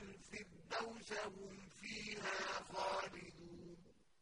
الفردوس هم فيها